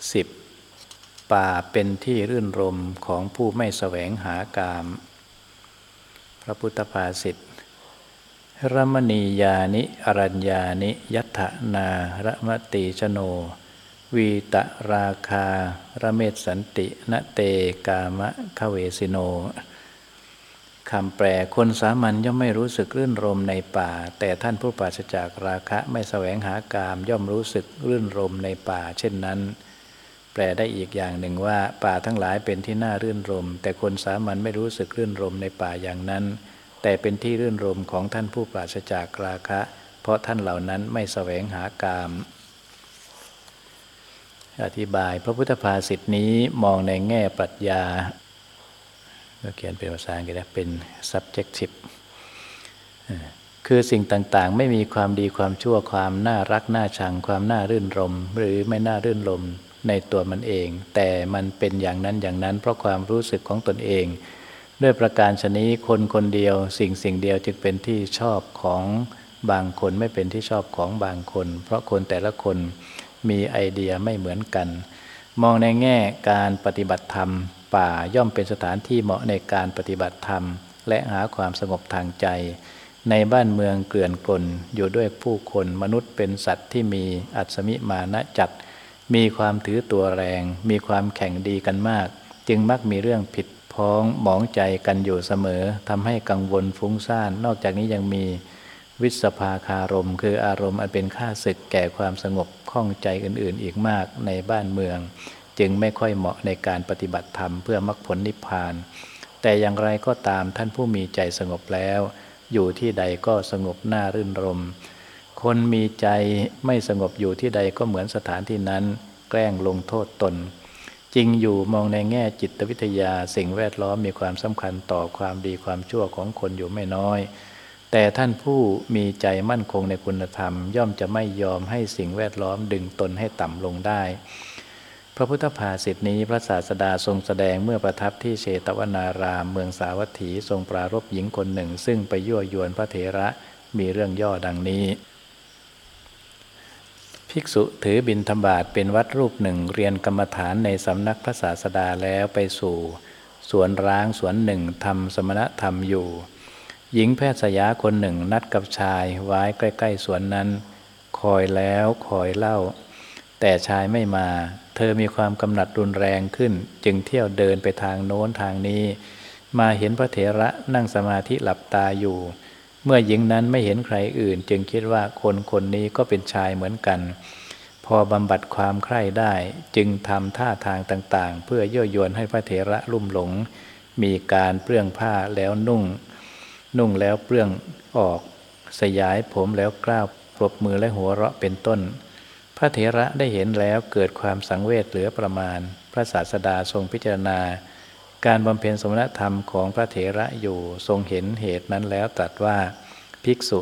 10. ป่าเป็นที่รื่นรมของผู้ไม่แสวงหากาม พระพุทธภาษิตรมณียานิ อรัญญานิ ยัตนาระมติชโน วีตราคาระเมศสันตินเตกามะคะเวสิโนคำแปลคนสามัญย่อมไม่รู้สึกรื่นรมในป่า แต่ท่านผู้ปราศจากราคะไม่แสวงหากามย่อมรู้สึกรื่นรมในป่า เช่นนั้น แปลได้อีกอย่างหนึ่งว่า ป่าทั้งหลายเป็นที่น่ารื่นรม แต่คนสามัญไม่รู้สึกรื่นรมในป่าอย่างนั้น แต่เป็นที่รื่นรมของท่านผู้ปราศจากราคะ เพราะท่านเหล่านั้นไม่แสวงหากาม อธิบายพระพุทธภาษิตนี้มองในแง่ปรัชญาก็เขียนเป็นภาษาอังกฤษเป็น subjective คือสิ่งต่างๆ ไม่มีความดีความชั่วความน่ารักน่าชังความน่ารื่นรม หรือไม่น่ารื่นรม ในตัวมันเอง แต่มันเป็นอย่างนั้นอย่างนั้น เพราะความรู้สึกของตนเอง ด้วยประการชนี้คนคนเดียว สิ่งสิ่งเดียวจึงเป็นที่ชอบของบางคนไม่เป็นที่ชอบของบางคน เพราะคนแต่ละคนมีไอเดียไม่เหมือนกัน มองในแง่การปฏิบัติธรรม ป่าย่อมเป็นสถานที่เหมาะในการปฏิบัติธรรม และหาความสงบทางใจ ในบ้านเมืองเกลื่อนกลนอยู่ด้วยผู้คนมนุษย์เป็นสัตว์ที่มีอัศมิมานะจัด มีความถือตัวแรง มีความแข่งดีกันมาก จึงมักมีเรื่องผิดพ้องหมองใจกันอยู่เสมอทำให้กังวลฟุ้งซ่าน นอกจากนี้ยังมีวิสภาคารม คืออารมณ์อันเป็นค่าศึกแก่ความสงบข้องใจอื่นๆ อีกมากในบ้านเมือง จึงไม่ค่อยเหมาะในการปฏิบัติธรรมเพื่อมรรคผลนิพพาน แต่อย่างไรก็ตามท่านผู้มีใจสงบแล้ว อยู่ที่ใดก็สงบน่ารื่นรม คนมีใจไม่สงบอยู่ที่ใดก็เหมือนสถานที่นั้น แกล้งลงโทษตน จริงอยู่มองในแง่จิตวิทยาสิ่งแวดล้อมมีความสำคัญต่อความดีความชั่วของคนอยู่ไม่น้อย แต่ท่านผู้มีใจมั่นคงในคุณธรรม ย่อมจะไม่ยอมให้สิ่งแวดล้อมดึงตนให้ต่ำลงได้ พระพุทธภาษิตนี้พระศาสดาทรงแสดงเมื่อประทับที่เชตวนาราม เมืองสาวัตถีทรงปรารบหญิงคนหนึ่ง ซึ่งไปยั่วยวนพระเถระมีเรื่องย่อดังนี้ ภิกษุถือบินธบาตเป็นวัดรูปหนึ่งเรียนกรรมฐานในสำนักพระศาสดาแล้วไปสู่ สวนร้างสวนหนึ่งทำสมณธรรมอยู่ หญิงแพทย์สยาคนหนึ่งนัดกับชายไว้ใกล้ ๆ สวนนั้น คอยแล้วคอยเล่า แต่ชายไม่มา เธอมีความกำหนัดรุนแรงขึ้น จึงเที่ยวเดินไปทางโน้นทางนี้ มาเห็นพระเถระนั่งสมาธิหลับตาอยู่ เมื่อหญิงนั้นไม่เห็นใครอื่น จึงคิดว่าคนคนนี้ก็เป็นชายเหมือนกัน พอบำบัดความใคร่ได้ จึงทำท่าทางต่างๆ เพื่อเย่อยวนให้พระเถระลุ่มหลง มีการเปลื้องผ้าแล้วนุ่ง นุ่งแล้วเปลื้องออก สยายผมแล้วกล้าวปรบมือและหัวเราะเป็นต้น พระเถระได้เห็นแล้วเกิดความสังเวชเหลือประมาณ พระศาสดาทรงพิจารณา การบำเพ็ญสมณธรรมของพระเถระอยู่ทรงเห็นเหตุนั้นแล้วตรัสว่าภิกษุ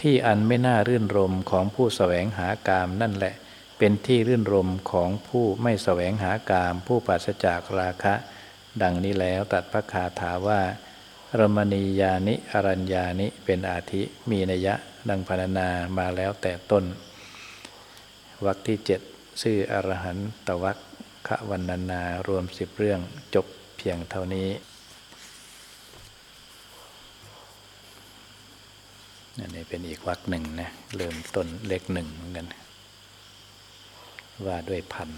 ที่อันไม่น่ารื่นรมของผู้สแสวงหากามนั่นแหละ เป็นที่รื่นรมของผู้ไม่สแสวงหากาม ผู้ปราศจากราคะ ดังนี้แล้วตัดพระคาถาว่า รมณียานิอรัญญานิเป็นอาทิมีนัยะดังพรรณนามาแล้วแต่ต้นวรรคที่เจ็ดชื่ออรหันตวรรควันนานารวมสิบเรื่องจบ เพียงเท่านี้อันนี้เป็นอีกวรรคหนึ่งนะ เริ่มต้นเลขหนึ่งเหมือนกัน ว่าด้วยพัน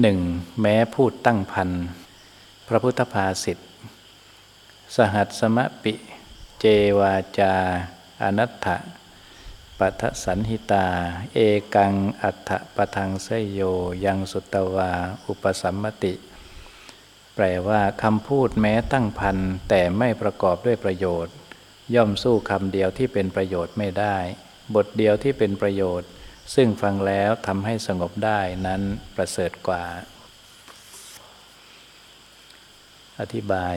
หนึ่งแม้พูดตั้งพันพระพุทธภาษิตสหัสสมปิ เจวาจา อนัตถะปัทสันหิตา เอกังอัฏฐปทังเสยโย ยังสุตวา อุปสัมมติ แปลว่าคำพูดแม้ตั้งพันแต่ไม่ประกอบด้วยประโยชน์ ย่อมสู้คำเดียวที่เป็นประโยชน์ไม่ได้ บทเดียวที่เป็นประโยชน์ ซึ่งฟังแล้วทำให้สงบได้นั้นประเสริฐกว่า อธิบาย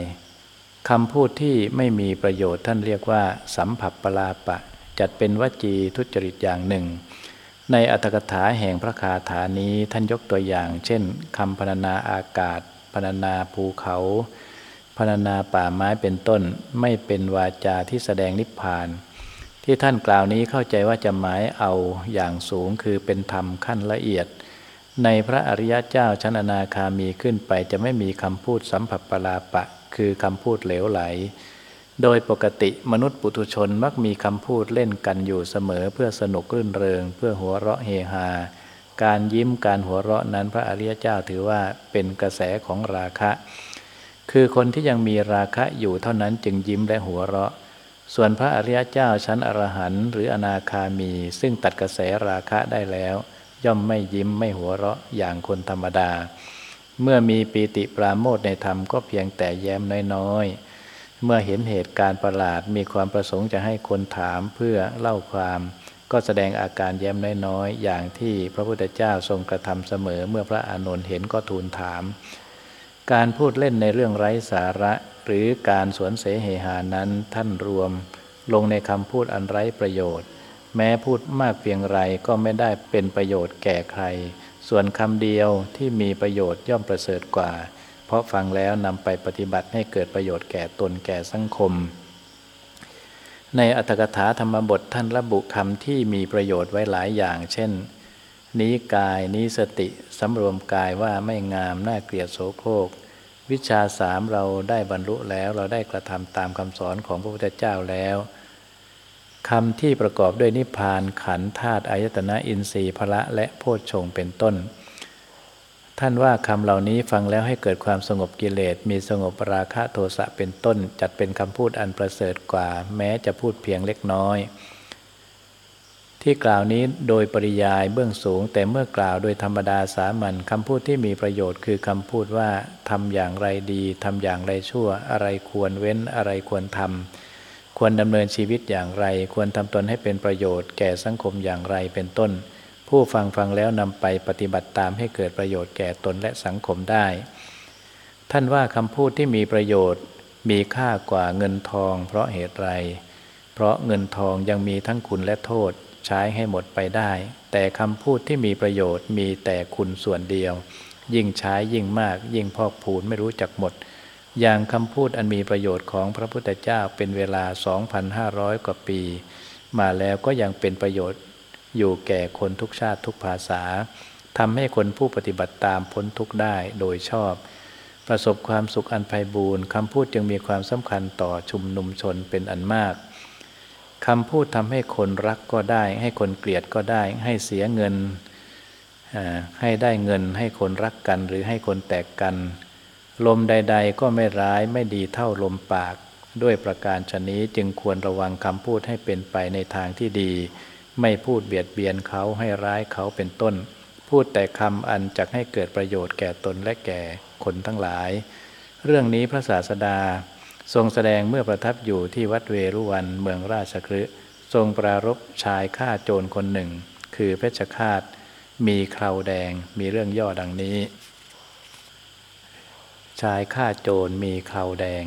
คำพูดที่ไม่มีประโยชน์ท่านเรียกว่า สัมผัสปลาปะ จัดเป็นวจีทุจริตอย่างหนึ่ง ในอัตถกถาแห่งพระคาถานี้ท่านยกตัวอย่าง เช่นคำพรรณนาอากาศ พรรณนาภูเขาพรรณนาป่าไม้เป็นต้น ไม่เป็นวาจาที่แสดงนิพพาน ที่ท่านกล่าวนี้เข้าใจว่าจะหมายเอาอย่างสูงคือเป็นธรรมขั้นละเอียด ในพระอริยเจ้าชั้นอนาคามีขึ้นไปจะไม่มีคำพูดสัมผัสปลาปะ คือคำพูดเหลวไหล โดยปกติมนุษย์ปุถุชนมักมีคำพูดเล่นกันอยู่เสมอเพื่อสนุกรื่นเริง เพื่อหัวเราะเฮฮา การยิ้มการหัวเราะนั้นพระอริยเจ้าถือว่าเป็นกระแสของราคะ คือคนที่ยังมีราคะอยู่เท่านั้นจึงยิ้มและหัวเราะ ส่วนพระอริยเจ้าชั้นอรหันต์หรืออนาคามี ซึ่งตัดกระแสราคะได้แล้ว ย่อมไม่ยิ้มไม่หัวเราะอย่างคนธรรมดา เมื่อมีปีติปราโมทในธรรมก็เพียงแต่แย้มน้อยๆเมื่อเห็นเหตุการณ์ประหลาดมีความประสงค์จะให้คนถามเพื่อเล่าความ ก็แสดงอาการแย้มน้อยๆอย่างที่พระพุทธเจ้าทรงกระทำเสมอเมื่อพระอานนท์เห็นก็ทูลถาม การพูดเล่นในเรื่องไร้สาระ หรือการสวนเสเหหานั้นท่านรวม ลงในคำพูดอันไร้ประโยชน์ แม้พูดมากเพียงไรก็ไม่ได้เป็นประโยชน์แก่ใคร ส่วนคำเดียวที่มีประโยชน์ย่อมประเสริฐกว่า เพราะฟังแล้วนำไปปฏิบัติให้เกิดประโยชน์แก่ตนแก่สังคม ในอัตถกถาธรรมบทท่านระบุคำที่มีประโยชน์ไว้หลายอย่าง เช่น นี้กายนี้สติสำรวมกายว่าไม่งามน่าเกลียดโสโครก วิชาสามเราได้บรรลุแล้วเราได้กระทำตามคำสอนของพระพุทธเจ้าแล้วคำที่ประกอบด้วยนิพพานขันธาตุอายตนะอินทรีย์พละและโพชฌงเป็นต้น ท่านว่าคำเหล่านี้ฟังแล้วให้เกิดความสงบกิเลส มีสงบราคะโทสะเป็นต้น จัดเป็นคำพูดอันประเสริฐกว่า แม้จะพูดเพียงเล็กน้อย ที่กล่าวนี้โดยปริยายเบื้องสูง แต่เมื่อกล่าวโดยธรรมดาสามัญคำพูดที่มีประโยชน์คือคำพูดว่าทำอย่างไรดีทำอย่างไรชั่ว อะไรควรเว้นอะไรควรทำควรดำเนินชีวิตอย่างไร ควรทำตนให้เป็นประโยชน์ แก่สังคมอย่างไรเป็นต้น ผู้ฟังฟังแล้วนำไปปฏิบัติตามให้เกิดประโยชน์แก่ตนและสังคมได้ ท่านว่าคำพูดที่มีประโยชน์มีค่ากว่าเงินทอง เพราะเหตุไร เพราะเงินทองยังมีทั้งคุณและโทษใช้ให้หมดไปได้ แต่คำพูดที่มีประโยชน์มีแต่คุณส่วนเดียว ยิ่งใช้ยิ่งมาก ยิ่งพอกพูนไม่รู้จักหมด อย่างคำพูดอันมีประโยชน์ของพระพุทธเจ้าเป็นเวลา 2,500 กว่าปี มาแล้วก็ยังเป็นประโยชน์ อยู่แก่คนทุกชาติทุกภาษาทำให้คนผู้ปฏิบัติตามพ้นทุกได้โดยชอบ ประสบความสุขอันไพบูรณ์คำพูดจึงมีความสำคัญต่อชุมนุมชนเป็นอันมากคำพูดทำให้คนรักก็ได้ ให้คนเกลียดก็ได้ ให้เสียเงินให้ได้เงิน ให้คนรักกันหรือให้คนแตกกัน ลมใด ๆ ก็ไม่ร้ายไม่ดีเท่าลมปาก ด้วยประการชนี้จึงควรระวังคำพูดให้เป็นไปในทางที่ดี ไม่พูดเบียดเบียนเขาให้ร้ายเขาเป็นต้น พูดแต่คำอันจะให้เกิดประโยชน์แก่ตนและแก่คนทั้งหลาย เรื่องนี้พระศาสดา ทรงแสดงเมื่อประทับอยู่ที่วัดเวรุวันเมืองราชคฤห์ทรงปรารบชายฆ่าโจรคนหนึ่ง คือเพชฌฆาต มีคราวแดงมีเรื่องย่อดังนี้ ชายฆ่าโจรมีเคราแดง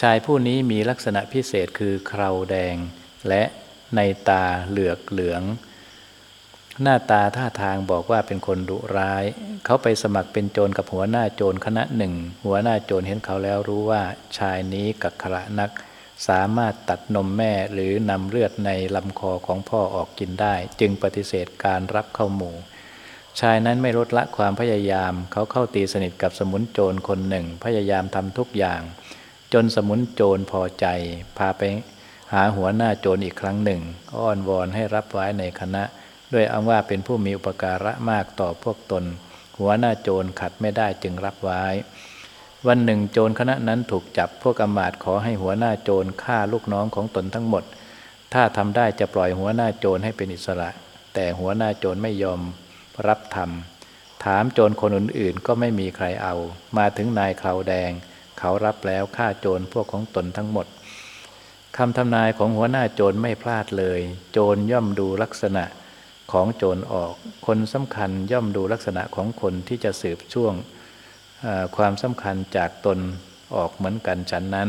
ชายผู้นี้มีลักษณะพิเศษคือเคราแดง และ ในตาเหลือกเหลือง หน้าตาท่าทางบอกว่าเป็นคนดุร้าย เขาไปสมัครเป็นโจรกับหัวหน้าโจรคณะหนึ่ง หัวหน้าโจรเห็นเขาแล้วรู้ว่าชายนี้กักขระนัก สามารถตัดนมแม่หรือนำเลือดในลำคอของพ่อออกกินได้ จึงปฏิเสธการรับเข้าหมู่ชายนั้นไม่ลดละความพยายาม เขาเข้าตีสนิทกับสมุนโจรคนหนึ่ง พยายามทำทุกอย่าง จนสมุนโจรพอใจ พาไป หาหัวหน้าโจรอีกครั้งหนึ่ง อ้อนวอนให้รับไว้ในคณะ ด้วยอ้างว่าเป็นผู้มีอุปการะมากต่อพวกตน หัวหน้าโจรขัดไม่ได้จึงรับไว้ วันหนึ่งโจรคณะนั้นถูกจับพวกอมาตขอให้หัวหน้าโจรฆ่าลูกน้องของตนทั้งหมด ถ้าทำได้จะปล่อยหัวหน้าโจรให้เป็นอิสระ แต่หัวหน้าโจรไม่ยอมรับธรรมถามโจรคนอื่นๆก็ไม่มีใครเอา มาถึงนายเขาวแดง เขารับแล้วฆ่าโจรพวกของตนทั้งหมด คำทำนายของหัวหน้าโจรไม่พลาดเลย โจรย่อมดูลักษณะของโจรออก คนสำคัญย่อมดูลักษณะของคนที่จะสืบช่วงความสำคัญจากตนออกเหมือนกันฉันนั้น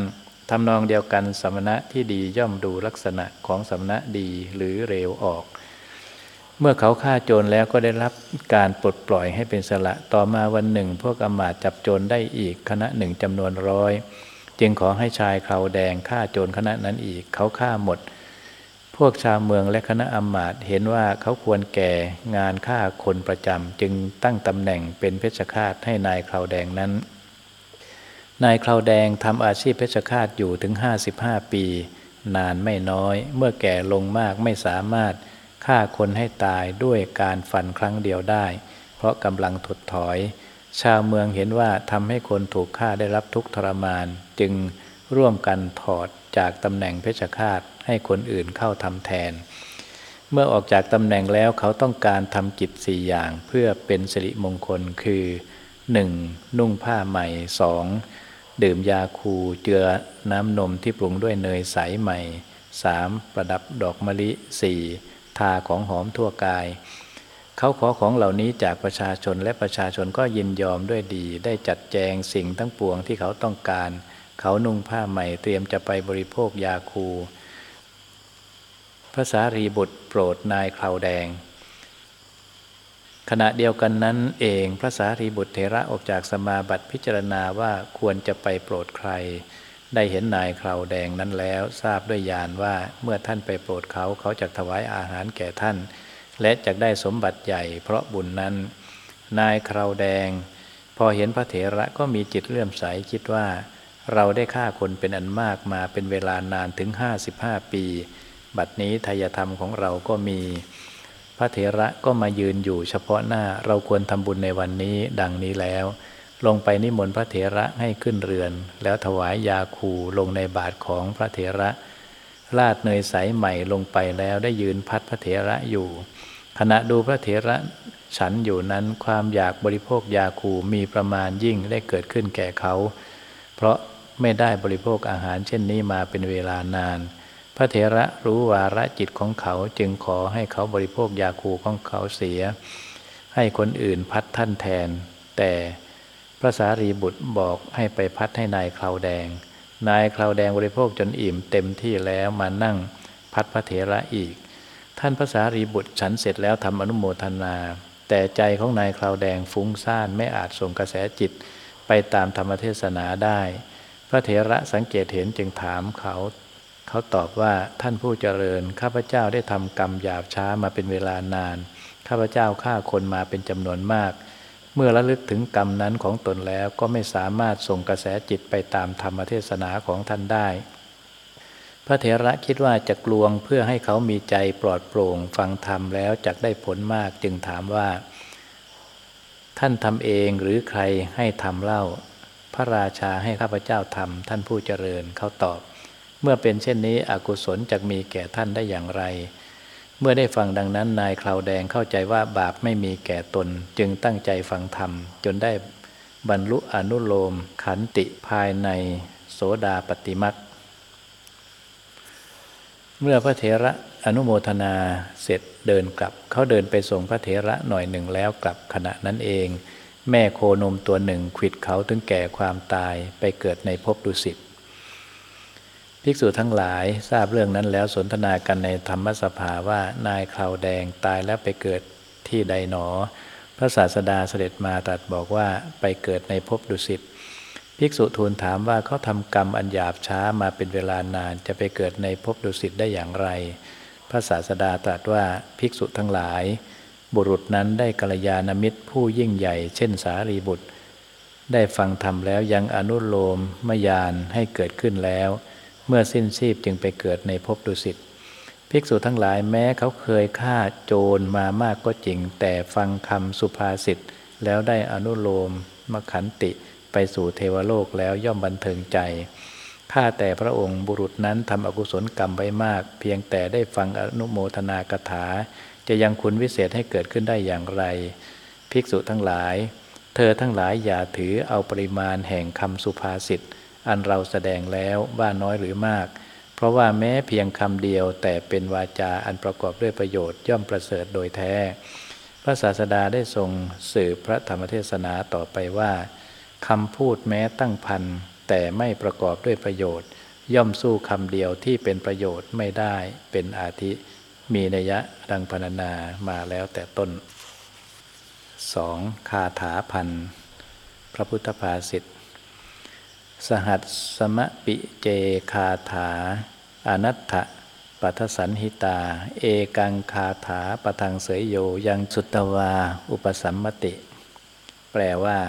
ทำนองเดียวกันสมณะที่ดีย่อมดูลักษณะของสมณะดีหรือเร็วออก เมื่อเขาฆ่าโจรแล้วก็ได้รับการปลดปล่อยให้เป็นสละ ต่อมาวันหนึ่ง พวกอมาตจับโจรได้อีกคณะหนึ่งจำนวนร้อย จึงขอให้ชายเขาวแดงฆ่าโจรคณะนั้นอีก เขาฆ่าหมด พวกชาวเมืองและคณะอำมาตย์เห็นว่าเขาควรแก่งานฆ่าคนประจำจึงตั้งตำแหน่งเป็นเพชฌฆาตให้นายคราวแดงนั้น นายคราวแดงทำอาชีพเพชฌฆาตอยู่ถึง 55 ปี นานไม่น้อย เมื่อแก่ลงมากไม่สามารถฆ่าคนให้ตายด้วยการฟันครั้งเดียวได้ เพราะกำลังถดถอย ชาวเมืองเห็นว่าทำให้คนถูกฆ่าได้รับทุกทรมาน จึงร่วมกันถอดจากตำแหน่งเพชฌฆาตให้คนอื่นเข้าทำแทน เมื่อออกจากตำแหน่งแล้วเขาต้องการทำกิจสี่อย่างเพื่อเป็นสิริมงคลคือ 1. นุ่งผ้าใหม่ 2. ดื่มยาคูเจือน้ำนมที่ปรุงด้วยเนยใสใหม่ 3. ประดับดอกมะลิ 4. ทาของหอมทั่วกาย เขาขอของเหล่านี้จากประชาชนและประชาชนก็ยินยอมด้วยดี ได้จัดแจงสิ่งทั้งปวงที่เขาต้องการ เขานุ่งผ้าใหม่เตรียมจะไปบริโภคยาคู พระสารีบุตรโปรดนายคราวแดง ขณะเดียวกันนั้นเองพระสารีบุตรเทระออกจากสมาบัติพิจารณาว่าควรจะไปโปรดใคร ได้เห็นนายคราวแดงนั้นแล้วทราบด้วยญาณว่าเมื่อท่านไปโปรดเขาเขาจะถวายอาหารแก่ท่าน และจะได้สมบัติใหญ่เพราะบุญนั้น นายคราวแดง พอเห็นพระเถระก็มีจิตเลื่อมใสคิดว่า เราได้ฆ่าคนเป็นอันมากมาเป็นเวลานานถึง 55 ปี บัดนี้ทายธรรมของเราก็มี พระเถระก็มายืนอยู่เฉพาะหน้าเราควรทำบุญในวันนี้ดังนี้แล้ว ลงไปนิมนต์พระเถระให้ขึ้นเรือน แล้วถวายยาคูลงในบาทของพระเถระลาดเนยใสใหม่ลงไปแล้วได้ยืนพัดพระเถระอยู่ ขณะดูพระเถระฉันอยู่นั้นความอยากบริโภคยาคูมีประมาณยิ่งได้เกิดขึ้นแก่เขา เพราะ ไม่ได้บริโภคอาหารเช่นนี้มาเป็นเวลานาน พระเถระรู้วาระจิตของเขาจึงขอให้เขาบริโภคยาคูของเขาเสีย ให้คนอื่นพัดท่านแทน แต่พระสารีบุตรบอกให้ไปพัดให้นายคราวแดง นายคราวแดงบริโภคจนอิ่มเต็มที่แล้วมานั่งพัดพระเถระอีก ท่านพระสารีบุตรฉันเสร็จแล้วทำอนุโมทนา แต่ใจของนายคราวแดงฟุ้งซ่านไม่อาจส่งกระแสจิตไปตามธรรมเทศนาได้ พระเถระสังเกตเห็นจึงถามเขา เขาตอบว่าท่านผู้เจริญ ข้าพเจ้าได้ทำกรรมหยาบช้ามาเป็นเวลานาน ข้าพเจ้าฆ่าคนมาเป็นจำนวนมาก เมื่อระลึกถึงกรรมนั้นของตนแล้วก็ไม่สามารถส่งกระแสจิตไปตามธรรมเทศนาของท่านได้ พระเถระคิดว่าจะกลวงเพื่อให้เขามีใจปลอดโปร่งฟังธรรมแล้วจะได้ผลมากจึงถามว่า ท่านทำเองหรือใครให้ทำเล่า ระราชาให้ข้าพเจ้าทำท่านผู้เจริญเขาตอบ เมื่อเป็นเช่นนี้อกุศลจะมีแก่ท่านได้อย่างไร เมื่อได้ฟังดังนั้นนายคราวแดงเข้าใจว่าบาปไม่มีแก่ตน จึงตั้งใจฟังธรรม จนได้บรรลุอนุโลม ขันติภายในโสดาปฏิมักเมื่อพระเถระอนุโมทนาเสร็จเดินกลับ เขาเดินไปส่งพระเถระหน่อยหนึ่งแล้วกลับขณะนั้นเอง แม่โคนมตัวหนึ่งขิดเขาถึงแก่ความตายไปเกิดในภพดุสิตภิกษุทั้งหลายทราบเรื่องนั้นแล้วสนทนากันในธรรมสภาว่านายคราวแดงตายแล้วไปเกิดที่ใดหนอ พระศาสดาเสด็จมาตรัสบอกว่าไปเกิดในภพดุสิตภิกษุทูลถามว่าเขาทำกรรมอันหยาบช้ามาเป็นเวลานานจะไปเกิดในภพดุสิตได้อย่างไร พระศาสดาตรัสว่าภิกษุทั้งหลาย บุรุษนั้นได้กัลยาณมิตรผู้ยิ่งใหญ่ เช่นสารีบุตร ได้ฟังธรรมแล้วยังอนุโลมมยานให้เกิดขึ้นแล้ว เมื่อสิ้นชีพจึงไปเกิดในภพดุสิตภิกษุทั้งหลายแม้เขาเคยฆ่าโจรมามากก็จริง แต่ฟังคำสุภาษิตแล้วได้อนุโลมมขันติไปสู่เทวโลกแล้วย่อมบันเทิงใจข้าแต่พระองค์บุรุษนั้นทำอกุศลกรรมไว้มาก เพียงแต่ได้ฟังอนุโมทนากถา จะยังคุณวิเศษให้เกิดขึ้นได้อย่างไร ภิกษุทั้งหลาย เธอทั้งหลายอย่าถือเอาปริมาณแห่งคำสุภาษิตอันเราแสดงแล้วว่าน้อยหรือมาก เพราะว่าแม้เพียงคำเดียวแต่เป็นวาจาอันประกอบด้วยประโยชน์ย่อมประเสริฐโดยแท้ พระศาสดาได้ทรงสืบพระธรรมเทศนาต่อไปว่าคำพูดแม้ตั้งพันแต่ไม่ประกอบด้วยประโยชน์ ย่อมสู้คำเดียวที่เป็นประโยชน์ไม่ได้เป็นอาทิ มีนัยะดังพรรณนามาแล้วแต่ต้น 2. คาถาพันพระพุทธภาษิตสหัสสมปิเจคาถา อนัตถะปัทสันหิตา เอกังคาถาปะทังเสยโยยังสุตตวา อุปสัมมติ แปลว่า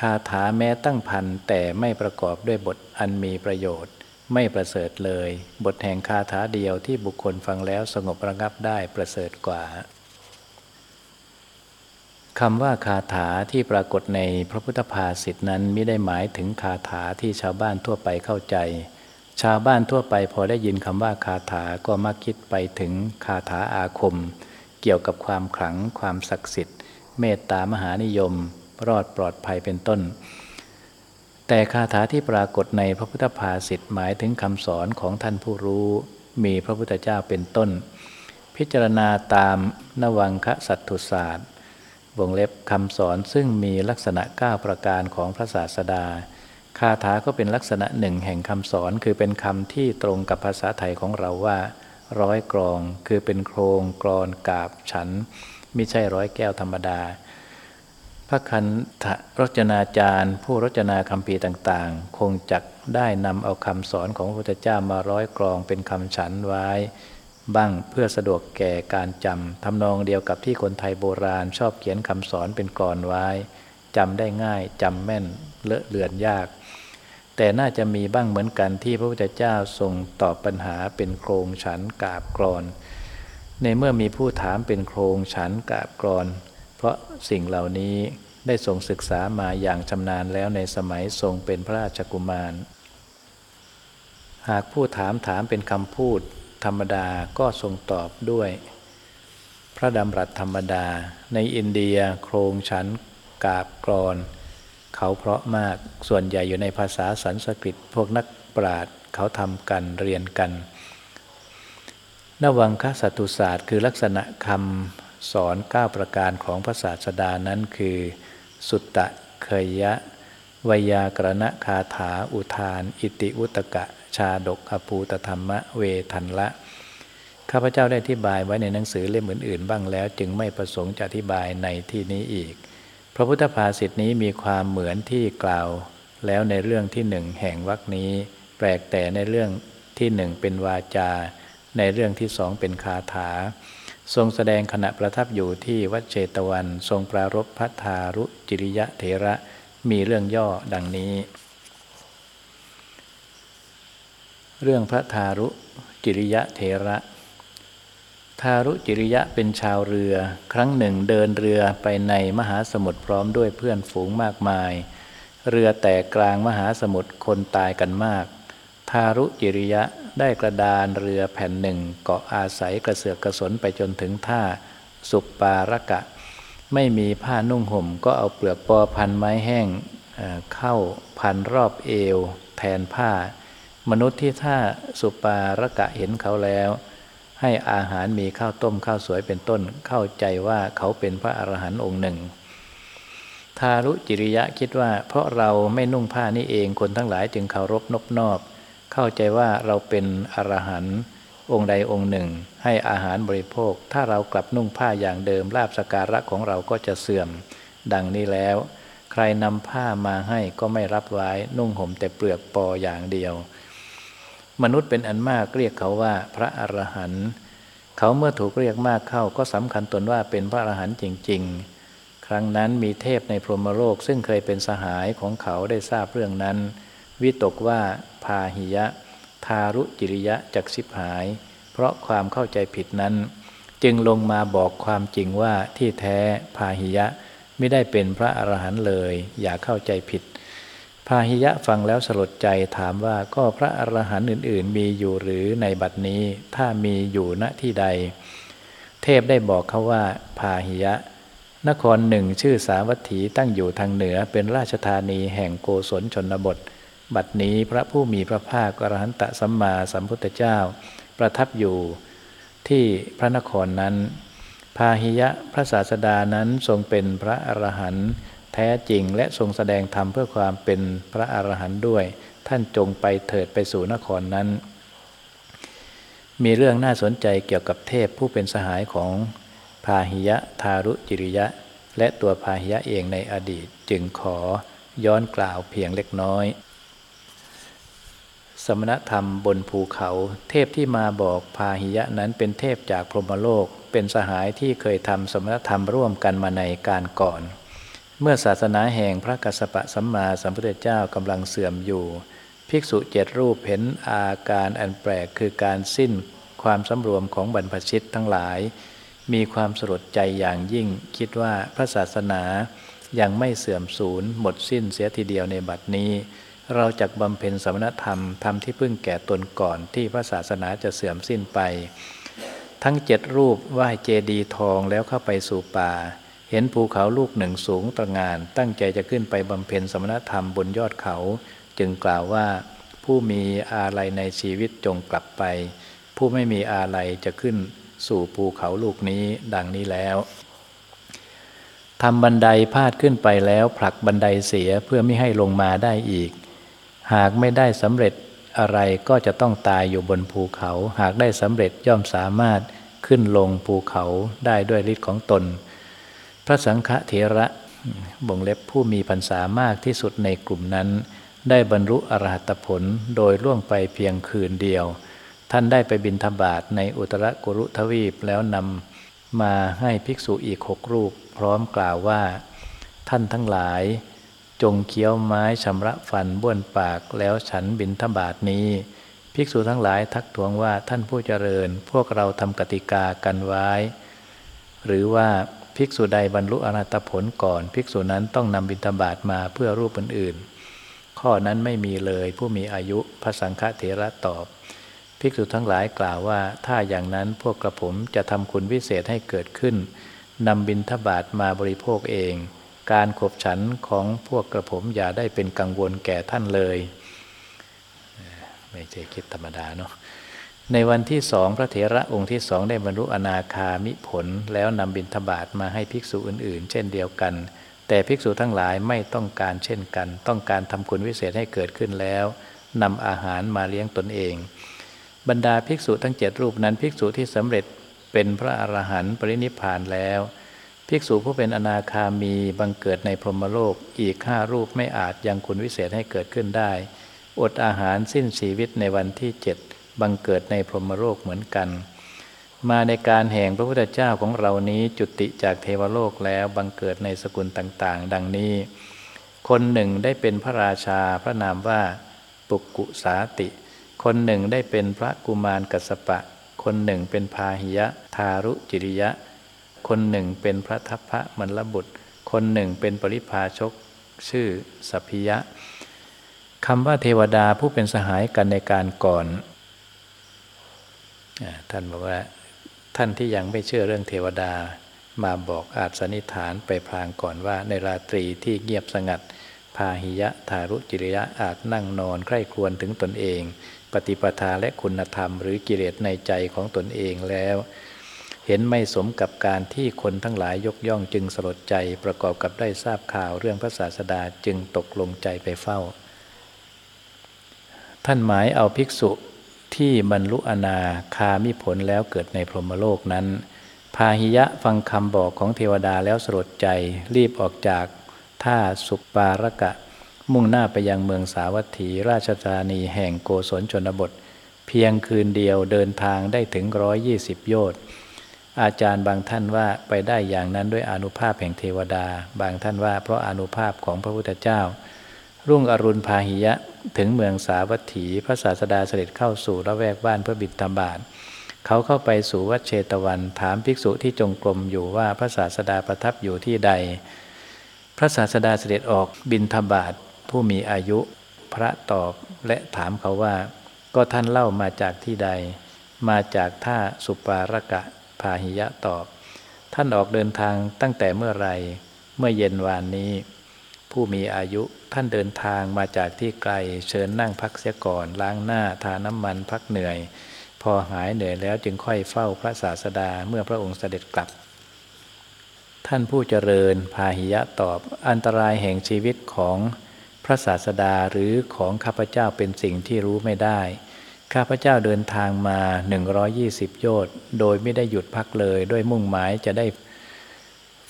คาถาแม้ตั้งพันแต่ไม่ประกอบด้วยบทอันมีประโยชน์ ไม่ประเสริฐเลย บทแห่งคาถาเดียวที่บุคคลฟังแล้วสงบระงับได้ประเสริฐกว่าคำว่าคาถาที่ปรากฏในพระพุทธภาษิตนั้นไม่ได้หมายถึงคาถาที่ชาวบ้านทั่วไปเข้าใจ ชาวบ้านทั่วไปพอได้ยินคำว่าคาถาก็มักคิดไปถึงคาถาอาคม เกี่ยวกับความขลัง ความศักดิ์สิทธิ์ เมตตามหานิยม รอดปลอดภัยเป็นต้น แต่คาถาที่ปรากฏในพระพุทธภาษิตหมายถึงคำสอนของท่านผู้รู้ มีพระพุทธเจ้าเป็นต้น พิจารณาตามนวังคะสัตตุศาสตร์วงเล็บคำสอนซึ่งมีลักษณะ 9 ประการของพระศาสดา คาถาก็เป็นลักษณะหนึ่งแห่งคำสอนคือเป็นคำที่ตรงกับภาษาไทยของเราว่า ร้อยกรอง คือเป็นโครงกรอนกาบฉัน ไม่ใช่ร้อยแก้วธรรมดา ระคันธรจนาจารย์ ผู้รจนาคำพีต่างๆ คงจักได้นำเอาคำสอนของพระพุทธเจ้ามาร้อยกรองเป็นคำฉันไว้ บ้างเพื่อสะดวกแก่การจำทำนองเดียวกับที่คนไทยโบราณชอบเขียนคำสอนเป็นกรอนไว้จำได้ง่ายจำแม่นเลอะเลือนยาก แต่น่าจะมีบ้างเหมือนกันที่พระพุทธเจ้าทรงตอบปัญหาเป็นโครงฉันกาบกรอน ในเมื่อมีผู้ถามเป็นโครงฉันกาบกรอน เพราะสิ่งเหล่านี้ ได้ทรงศึกษามาอย่างชำนาญแล้วในสมัยทรงเป็นพระราชกุมาร หากผู้ถามถามเป็นคำพูดธรรมดาก็ทรงตอบด้วย พระดำรัสธรรมดา ในอินเดียโครงฉันกาบกรอน เขาเพราะมากส่วนใหญ่อยู่ในภาษาสันสกฤตพวกนักปราชญ์เขาทำกันเรียนกันนวังคสัตุศาสตร์ คือลักษณะคำสอน 9 ประการของพระศาสดานั้นคือ สุตตะเคยยะวยากรณคาถาอุทาน อิติอุตกะ ชาดกอภูตธรรมะเวทันละ ข้าพเจ้าได้อธิบายไว้ในหนังสือเล่มอื่นๆ บ้างแล้วจึงไม่ประสงค์จะอธิบายในที่นี้อีก พระพุทธภาษิตนี้มีความเหมือนที่กล่าว แล้วในเรื่องที่หนึ่งแห่งวรรคนี้ แปลกแต่ในเรื่องที่หนึ่งเป็นวาจา ในเรื่องที่สองเป็นคาถา ทรงแสดงขณะประทับอยู่ที่วัดเจตวัน ทรงปรารบพัทารุจิริยะเถระมีเรื่องย่อดังนี้ เรื่องพระทารุจิริยะเทระ ทารุจิริยะเป็นชาวเรือ ครั้งหนึ่งเดินเรือไปในมหาสมุทรพร้อมด้วยเพื่อนฝูงมากมาย เรือแตกกลางมหาสมุทรคนตายกันมาก ทารุจิริยะได้กระดานเรือแผ่นหนึ่งเกาะอาศัยกระเสือกกระสนไปจนถึงท่าสุปปารกะ ไม่มีผ้านุ่งห่ม ก็เอาเปลือกปอพันไม้แห้งเข้าพันรอบเอว แทนผ้า มนุษย์ที่ถ้าสุปาระกะเห็นเขาแล้ว ให้อาหารมีข้าวต้มข้าวสวยเป็นต้นเข้าใจว่าเขาเป็นพระอรหันต์องค์หนึ่งทารุจิริยะคิดว่า เพราะเราไม่นุ่งผ้านี่เองคนทั้งหลายจึงเคารพนบนอบ เข้าใจว่าเราเป็นอรหันต์องค์ใดองค์หนึ่ง ให้อาหารบริโภค ถ้าเรากลับนุ่งผ้าอย่างเดิมลาบสการะของเราก็จะเสื่อม ดังนี้แล้ว ใครนำผ้ามาให้ก็ไม่รับไว้นุ่งห่มแต่เปลือกปออย่างเดียว มนุษย์เป็นอันมากเรียกเขาว่าพระอรหันต์เขาเมื่อถูกเรียกมากเข้าก็สำคัญตนว่าเป็นพระอรหันต์จริง ๆ ครั้งนั้นมีเทพในพรหมโลกซึ่งเคยเป็นสหายของเขาได้ทราบเรื่องนั้น วิตกว่า พาหิยะ ทารุจิริยะจักสิบหาย เพราะความเข้าใจผิดนั้น จึงลงมาบอกความจริงว่าที่แท้พาหิยะไม่ได้เป็นพระอรหันต์เลย อย่าเข้าใจผิด พาหิยะฟังแล้วสลดใจถามว่าก็พระอรหันต์อื่น ๆ มีอยู่หรือในบัดนี้ ถ้ามีอยู่ณที่ใด เทพได้บอกเขาว่า พาหิยะนครหนึ่งชื่อสาวัตถีตั้งอยู่ทางเหนือเป็นราชธานีแห่งโกศลชนบท บัดนี้พระผู้มีพระภาคอรหันตสัมมาสัมพุทธเจ้า ประทับอยู่ที่พระนครนั้น พาหิยะพระศาสดานั้นทรงเป็นพระอรหันต์แท้จริงและทรงแสดงธรรมเพื่อความเป็นพระอรหันต์ด้วย ท่านจงไปเถิดไปสู่นครนั้น มีเรื่องน่าสนใจเกี่ยวกับเทพผู้เป็นสหายของพาหิยะทารุจิริยะ และตัวพาหิยะเองในอดีตจึงขอย้อนกล่าวเพียงเล็กน้อย สมณธรรมบนภูเขา เทพที่มาบอกพาหิยะนั้นเป็นเทพจากพรหมโลก เป็นสหายที่เคยทำสมณธรรมร่วมกันมาในการก่อน เมื่อศาสนาแห่งพระกัสสปะสัมมาสัมพุทธเจ้ากำลังเสื่อมอยู่ ภิกษุเจ็ดรูปเห็นอาการอันแปลกคือการสิ้นความสำรวมของบรรพชิตทั้งหลาย มีความสลดใจอย่างยิ่ง คิดว่าพระศาสนายังไม่เสื่อมสูญหมดสิ้นเสียทีเดียวในบัดนี้ เราจะบำเพ็ญสมณธรรมทำที่พึ่งแก่ตนก่อนที่พระศาสนาจะเสื่อมสิ้นไป ทั้งเจ็ดรูปไหว้เจดีทองแล้วเข้าไปสู่ป่า เห็นภูเขาลูกหนึ่งสูงตระงาน ตั้งใจจะขึ้นไปบำเพ็ญสมณธรรมบนยอดเขา จึงกล่าวว่า ผู้มีอาลัยในชีวิตจงกลับไป ผู้ไม่มีอาลัยจะขึ้นสู่ภูเขาลูกนี้ดังนี้แล้วทำบันไดพาดขึ้นไปแล้วผลักบันไดเสียเพื่อไม่ให้ลงมาได้อีก หากไม่ได้สำเร็จอะไรก็จะต้องตายอยู่บนภูเขา หากได้สำเร็จย่อมสามารถขึ้นลงภูเขาได้ด้วยฤทธิ์ของตน พระสังฆเถระบ่งเล็บผู้มีพรรษามากที่สุดในกลุ่มนั้น ได้บรรลุอรหัตผลโดยล่วงไปเพียงคืนเดียว ท่านได้ไปบินธบาตในอุตรกุรุทวีปแล้วนำมาให้ภิกษุอีกหกรูป พร้อมกล่าวว่า ท่านทั้งหลาย จงเคี้ยวไม้ชำระฟันบ้วนปากแล้วฉันบินทบาทนี้ ภิกษุทั้งหลายทักท้วงว่าท่านผู้เจริญ พวกเราทำกติกากันไว้ หรือว่าภิกษุใดบรรลุอรหัตผลก่อน ภิกษุนั้นต้องนำบิณฑบาตมาเพื่อรูปอื่นๆ ข้อนั้นไม่มีเลยผู้มีอายุพระสังฆเถระตอบ ภิกษุทั้งหลายกล่าวว่า ถ้าอย่างนั้นพวกกระผมจะทำคุณวิเศษให้เกิดขึ้นนำบินทบาทมาบริโภคเอง การขบฉันของพวกกระผมอย่าได้เป็นกังวลแก่ท่านเลย ไม่ใช่คิดธรรมดาเนาะในวันที่สองพระเถระองค์ที่สองได้บรรลุอนาคามิผล แล้วนำบินทบาทมาให้ภิกษุอื่น ๆ เช่นเดียวกัน แต่ภิกษุทั้งหลายไม่ต้องการเช่นกัน ต้องการทำคุณวิเศษให้เกิดขึ้นแล้วนำอาหารมาเลี้ยงตนเอง บรรดาภิกษุทั้งเจ็ดรูปนั้นภิกษุที่สำเร็จเป็นพระอรหันต์ปรินิพานแล้ว ภิกษุผู้เป็นอนาคามีบังเกิดในพรหมโลกอีกห้ารูปไม่อาจยังคุณวิเศษให้เกิดขึ้นได้ อดอาหารสิ้นชีวิตในวันที่เจ็ดบังเกิดในพรหมโลกเหมือนกัน มาในการแห่งพระพุทธเจ้าของเรานี้จุติจากเทวโลกแล้วบังเกิดในสกุลต่างๆ ดังนี้ คนหนึ่งได้เป็นพระราชาพระนามว่าปุกกุสาติ คนหนึ่งได้เป็นพระกุมารกัสปะ คนหนึ่งเป็นพาหิยะ ทารุจิริยะ คนหนึ่งเป็นพระทัพพระมรบุตร คนหนึ่งเป็นปริพาชกชื่อสัพพิยะคำว่าเทวดาผู้เป็นสหายกันในการก่อน ท่านบอกว่าท่านที่ยังไม่เชื่อเรื่องเทวดามาบอกอาจสนิฐานไปพลางก่อนว่า ในราตรีที่เงียบสงัด พาหิยะทารุจิริยะอาจนั่งนอนใคร่ครวญถึงตนเอง ปฏิปทาและคุณธรรม หรือกิเลสในใจของตนเองแล้ว เห็นไม่สมกับการที่คนทั้งหลายยกย่องจึงสลดใจประกอบกับได้ทราบข่าวเรื่องพระศาสดาจึงตกลงใจไปเฝ้า ท่านหมายเอาภิกษุที่บรรลุอนาคามิผลแล้วเกิดในพรหมโลกนั้น พาหิยะฟังคำบอกของเทวดาแล้วสลดใจรีบออกจากท่าสุปปารกะ มุ่งหน้าไปยังเมืองสาวัตถี ราชธานีแห่งโกศลชนบท เพียงคืนเดียวเดินทางได้ถึงร้อยยี่สิบโยชน์ อาจารย์บางท่านว่าไปได้อย่างนั้นด้วยอนุภาพแห่งเทวดา บางท่านว่าเพราะอนุภาพของพระพุทธเจ้า รุ่งอรุณพาหิยะถึงเมืองสาวัตถี พระศาสดาเสด็จเข้าสู่ระแวกบ้านเพื่อบิดธบาตเขาเข้าไปสู่วัดเชตวัน ถามภิกษุที่จงกรมอยู่ว่าพระศาสดาประทับอยู่ที่ใด พระศาสดาเสด็จออกบินธบาตผู้มีอายุพระตอบและถามเขาว่า ก็ท่านเล่ามาจากที่ใด มาจากท่าสุปารกะ พาหิยะตอบ ท่านออกเดินทางตั้งแต่เมื่อไรเมื่อเย็นวานนี้ ผู้มีอายุท่านเดินทางมาจากที่ไกลเชิญนั่งพักเสียก่อน ล้างหน้าทาน้ำมันพักเหนื่อย พอหายเหนื่อยแล้วจึงค่อยเฝ้าพระศาสดาเมื่อพระองค์เสด็จกลับ ท่านผู้เจริญพาหิยะตอบ อันตรายแห่งชีวิตของพระศาสดาหรือของข้าพเจ้าเป็นสิ่งที่รู้ไม่ได้ ข้าพเจ้าเดินทางมา 120 โยชน์ โดยไม่ได้หยุดพักเลยด้วยมุ่งหมายจะได้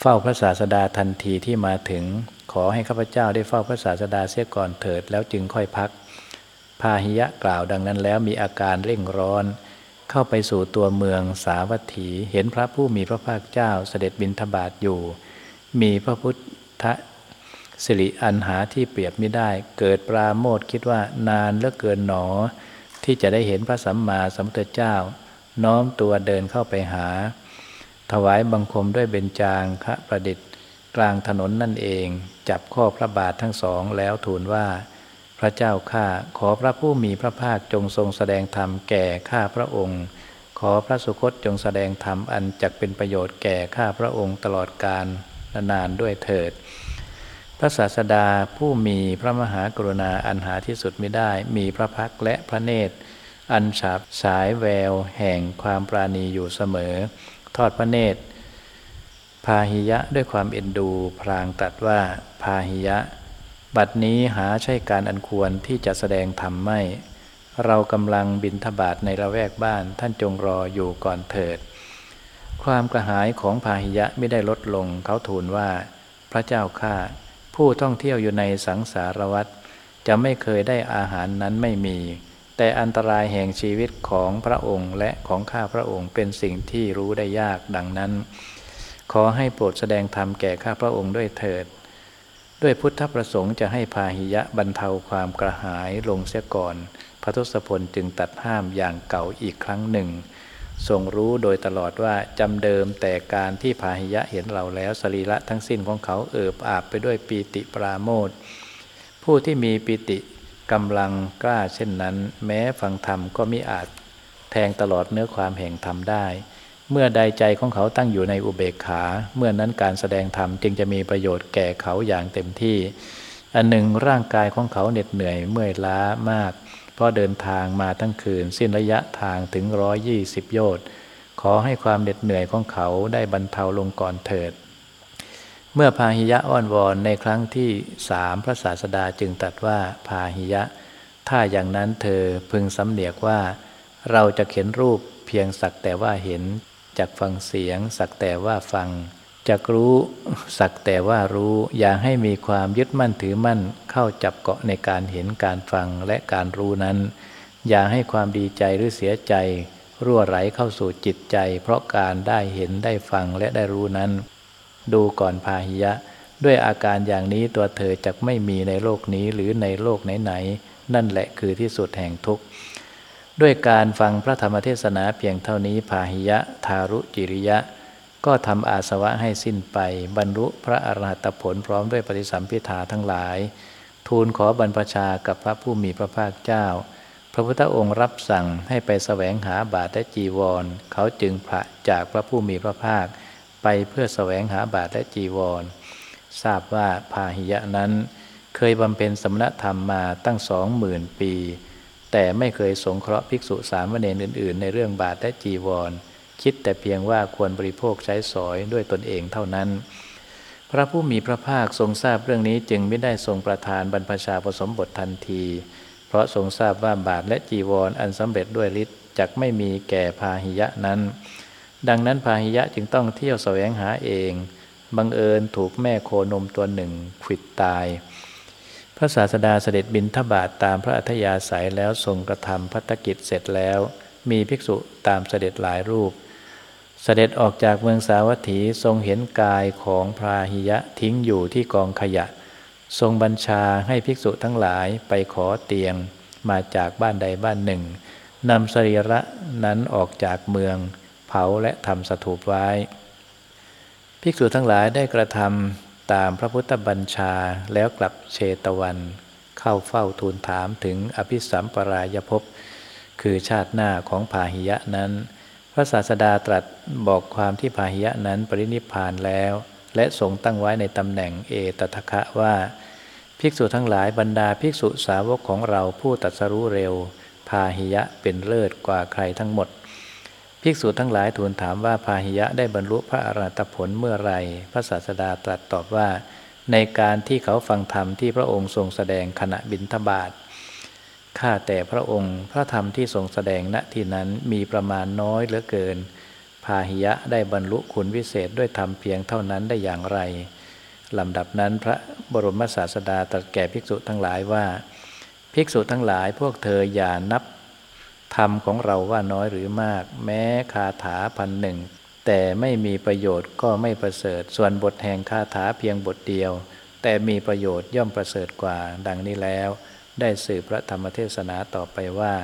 เฝ้าพระศาสดาทันทีที่มาถึง ขอให้ข้าพเจ้าได้เฝ้าพระศาสดาเสียก่อนเถิดแล้วจึงค่อยพัก พาหิยะกล่าวดังนั้นแล้วมีอาการเร่งร้อน เข้าไปสู่ตัวเมืองสาวัตถี เห็นพระผู้มีพระภาคเจ้าเสด็จบินทบาทอยู่ มีพระพุทธสิริอันหาที่เปรียบไม่ได้ เกิดปราโมทคิดว่านานเหลือเกินหนอ ที่จะได้เห็นพระสัมมาสัมพุทธเจ้า น้อมตัวเดินเข้าไปหา ถวายบังคมด้วยเบญจางคะประดิษฐ์ กลางถนนนั่นเอง จับข้อพระบาททั้งสองแล้วทูลว่า พระเจ้าข้าขอพระผู้มีพระภาคจงทรงแสดงธรรมแก่ข้าพระองค์ ขอพระสุคตจงแสดงธรรมอันจักเป็นประโยชน์แก่ข้าพระองค์ตลอดกาลนานด้วยเถิด ระศาสดาผู้มีพระมหากรุณาอันหาที่สุดไม่ได้ มีพระพักและพระเนตร อันฉาบสายแวว แห่งความปราณีอยู่เสมอ ทอดพระเนตร พาหิยะด้วยความเอ็นดู พลางตรัสว่าพาหิยะ บัดนี้หาใช่การอันควรที่จะแสดงธรรมไม่ เรากำลังบินทบาทในละแวกบ้านท่านจงรออยู่ก่อนเถิด ความกระหายของพาหิยะไม่ได้ลดลงเขาทูลว่า พระเจ้าข้า ผู้ท่องเที่ยวอยู่ในสังสารวัฏจะไม่เคยได้อาหารนั้นไม่มี แต่อันตรายแห่งชีวิตของพระองค์และของข้าพระองค์เป็นสิ่งที่รู้ได้ยากดังนั้น ขอให้โปรดแสดงธรรมแก่ข้าพระองค์ด้วยเถิด ด้วยพุทธประสงค์จะให้พาหิยะบรรเทาความกระหายลงเสียก่อน พระทศพลจึงตัดห้ามอย่างเก่าอีกครั้งหนึ่ง ทรงรู้โดยตลอดว่าจำเดิมแต่การที่พาหิยะเห็นเราแล้วสรีระทั้งสิ้นของเขาเอิบอาบไปด้วยปีติปราโมทผู้ที่มีปีติกำลังกล้าเช่นนั้น แม้ฟังธรรมก็มิอาจแทงตลอดเนื้อความแห่งธรรมได้ เมื่อใดใจของเขาตั้งอยู่ในอุเบกขา เมื่อนั้นการแสดงธรรมจึงจะมีประโยชน์แก่เขาอย่างเต็มที่ อันหนึ่งร่างกายของเขาเหน็ดเหนื่อยเมื่อยล้ามาก ราะเดินทางมาทั้งคืน สิ้นระยะทางถึงร้อยยี่สิบโยชน์ขอให้ความเหน็ดเหนื่อยของเขาได้บรรเทาลงก่อนเถิด เมื่อพาหิยะอ้อนวอนในครั้งที่สามพระศาสดาจึงตรัสว่าพาหิยะ ถ้าอย่างนั้นเธอพึงสำเนียกว่า เราจะเขียนรูปเพียงสักแต่ว่าเห็นจากฟังเสียงสักแต่ว่าฟัง จักรู้สักแต่ว่ารู้อย่าให้มีความยึดมั่นถือมั่นเข้าจับเกาะในการเห็นการฟังและการรู้นั้น อย่าให้ความดีใจหรือเสียใจ รั่วไหลเข้าสู่จิตใจ เพราะการได้เห็นได้ฟังและได้รู้นั้น ดูก่อนพาหิยะ ด้วยอาการอย่างนี้ตัวเธอจะไม่มีในโลกนี้หรือในโลกไหนๆนั่นแหละคือที่สุดแห่งทุกข์ด้วยการฟังพระธรรมเทศนาเพียงเท่านี้พาหิยะ ทารุจิริยะ ก็ทำอาสวะให้สิ้นไป บรรลุพระอรหัตผลพร้อมด้วยปฏิสัมพิธาทั้งหลาย ทูลขอบรรพชากับพระผู้มีพระภาคเจ้า พระพุทธองค์รับสั่งให้ไปแสวงหาบาตรและจีวร เขาจึงพระจากพระผู้มีพระภาค ไปเพื่อแสวงหาบาตรและจีวร ทราบว่าพาหิยะนั้น เคยบำเพ็ญสมณธรรมมาตั้งสองหมื่นปี แต่ไม่เคยสงเคราะห์ภิกษุสามเณรอื่น ๆ ในเรื่องบาตรและจีวร คิดแต่เพียงว่าควรบริโภคใช้สอยด้วยตนเองเท่านั้น พระผู้มีพระภาคทรงทราบเรื่องนี้จึงไม่ได้ทรงประทานบรรพชาผสมบททันที เพราะทรงทราบว่าบาตรและจีวรออันสำเร็จด้วยฤทธิ์จักไม่มีแก่พาหิยะนั้น ดังนั้นพาหิยะจึงต้องเที่ยวแสวงหาเอง บังเอิญถูกแม่โคนมตัวหนึ่งขิดตายพระศาสดาเสด็จบินทบาทตามพระอัธยาศัยแล้วทรงกระทำพัฒกิจเสร็จแล้ว มีภิกษุตามเสด็จหลายรูป เสด็จออกจากเมืองสาวัตถีทรงเห็นกายของพราหิยะทิ้งอยู่ที่กองขยะ ทรงบัญชาให้ภิกษุทั้งหลายไปขอเตียงมาจากบ้านใดบ้านหนึ่งนำสรีระนั้นออกจากเมือง เผาและทำสถูปไว้ ภิกษุทั้งหลายได้กระทำตามพระพุทธบัญชาแล้วกลับเชตวัน เข้าเฝ้าทูลถามถึงอภิสัมปรายภพคือชาติหน้าของพาหิยะนั้น พระศาสดาตรัสบอกความที่พาหิยะนั้นปรินิพานแล้ว และทรงตั้งไว้ในตำแหน่งเอตทะคะว่า ภิกษุทั้งหลายบรรดาภิกษุสาวกของเราผู้ตัดสรู้เร็ว พาหิยะเป็นเลิศกว่าใครทั้งหมด ภิกษุทั้งหลายทูลถามว่าพาหิยะได้บรรลุพระอรหัตผลเมื่อไรพระศาสดาตรัสตอบว่า ในการที่เขาฟังธรรมที่พระองค์ทรงแสดงขณะบิณฑบาต ข้าแต่พระองค์พระธรรมที่ทรงแสดงณที่นั้นมีประมาณน้อยเหลือเกิน พาหิยะได้บรรลุคุณวิเศษด้วยธรรมเพียงเท่านั้นได้อย่างไรลำดับนั้นพระบรมศาสดาตรัสแก่ภิกษุทั้งหลายว่า ภิกษุทั้งหลายพวกเธออย่านับธรรมของเราว่าน้อยหรือมาก แม้คาถาพันหนึ่งแต่ไม่มีประโยชน์ก็ไม่ประเสริฐ ส่วนบทแห่งคาถาเพียงบทเดียว แต่มีประโยชน์ย่อมประเสริฐกว่าดังนี้แล้ว ได้สื่อพระธรรมเทศนาต่อไปว่า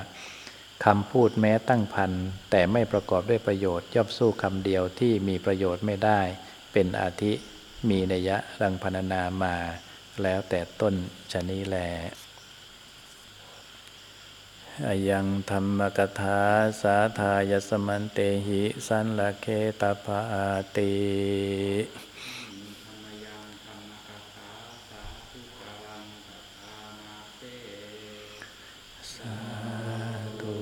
คำพูดแม้ตั้งพัน แต่ไม่ประกอบด้วยประโยชน์ย่อมสู้คำเดียวที่มีประโยชน์ไม่ได้ เป็นอาทิมีนัยะรังพรรณนามา แล้วแต่ต้นชะนี้แลอยังธรรมกถาสาธายสมันเตหิ สันละเคตาภาติสาธุ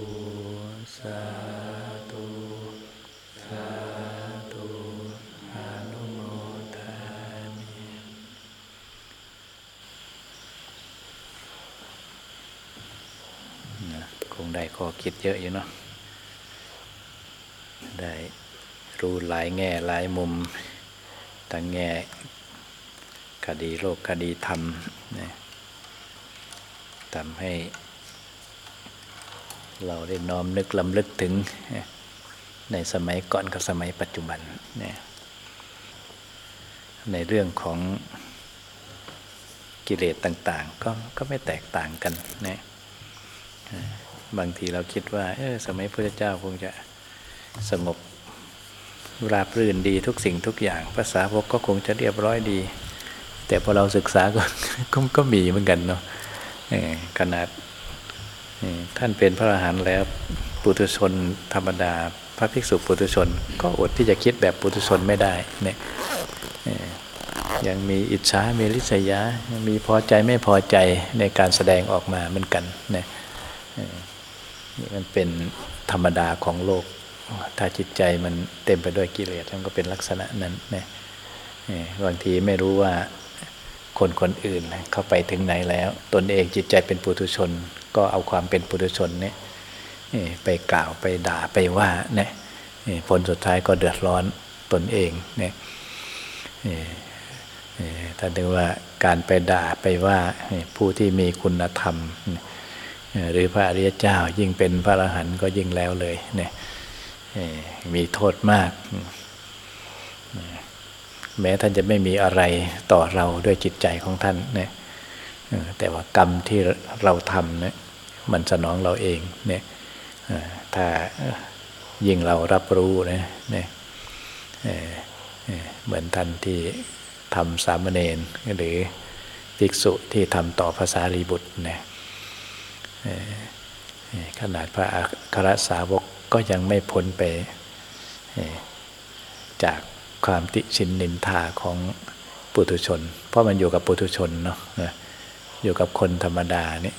สาธุสาธุอนุโมทามิ นะคง ได้ข้อคิดเยอะอยู่เนาะได้รู้หลายแง่หลายมุมทั้งแง่คดีโลกคดีธรรมนะทำให้เราได้น้อมนึกลำลึกถึงในสมัยก่อนกับสมัยปัจจุบันนะในเรื่องของกิเลสต่าง ๆ ก็ก็ไม่แตกต่างกันนะ บางทีเราคิดว่า เออสมัยพระเจ้าคงจะสงบราบรื่นดีทุกสิ่งทุกอย่าง ภาษาวกก็คงจะเรียบร้อยดี แต่พอเราศึกษาก็ก็ก็มีเหมือนกันเนาะขนาดท่านเป็นพระอรหันต์แล้วปุถุชนธรรมดา พระภิกษุปุถุชน ก็อดที่จะคิดแบบปุถุชนไม่ได้เนี่ยยังมีอิจฉามีริษยา มีพอใจไม่พอใจในการแสดงออกมาเหมือนกันเนี่ย นี่มันเป็นธรรมดาของโลก ถ้าจิตใจมันเต็มไปด้วยกิเลสมันก็เป็นลักษณะนั้นเนี่ยบางทีไม่รู้ว่าคนคนอื่นเข้าไปถึงไหนแล้ว ตนเองจิตใจเป็นปุถุชน ก็เอาความเป็นปุถุชนเนี่ยไปกล่าวไปด่าไปว่าเนี่ยผลสุดท้ายก็เดือดร้อนตนเองเนี่ยถ้าดูว่าการไปด่าไปว่าผู้ที่มีคุณธรรม หรือพระอริยเจ้ายิ่งเป็นพระอรหันต์ก็ยิ่งแล้วเลยเนี่ยมีโทษมาก แม้ท่านจะไม่มีอะไรต่อเราด้วยจิตใจของท่านเนี่ยแต่ว่ากรรมที่เราทำเนี่ยมันสนองเราเองเนี่ยถ้ายิ่งเรารับรู้นะเนี่ยเหมือนท่านที่ทำสามเณรหรือภิกษุที่ทำต่อภาษารีบุตรเนี่ย ขนาดพระอัครสาวกก็ยังไม่พ้นไป จากความติชินนินทาของปุถุชน เพราะมันอยู่กับปุถุชนเนาะอยู่กับคนธรรมดานี่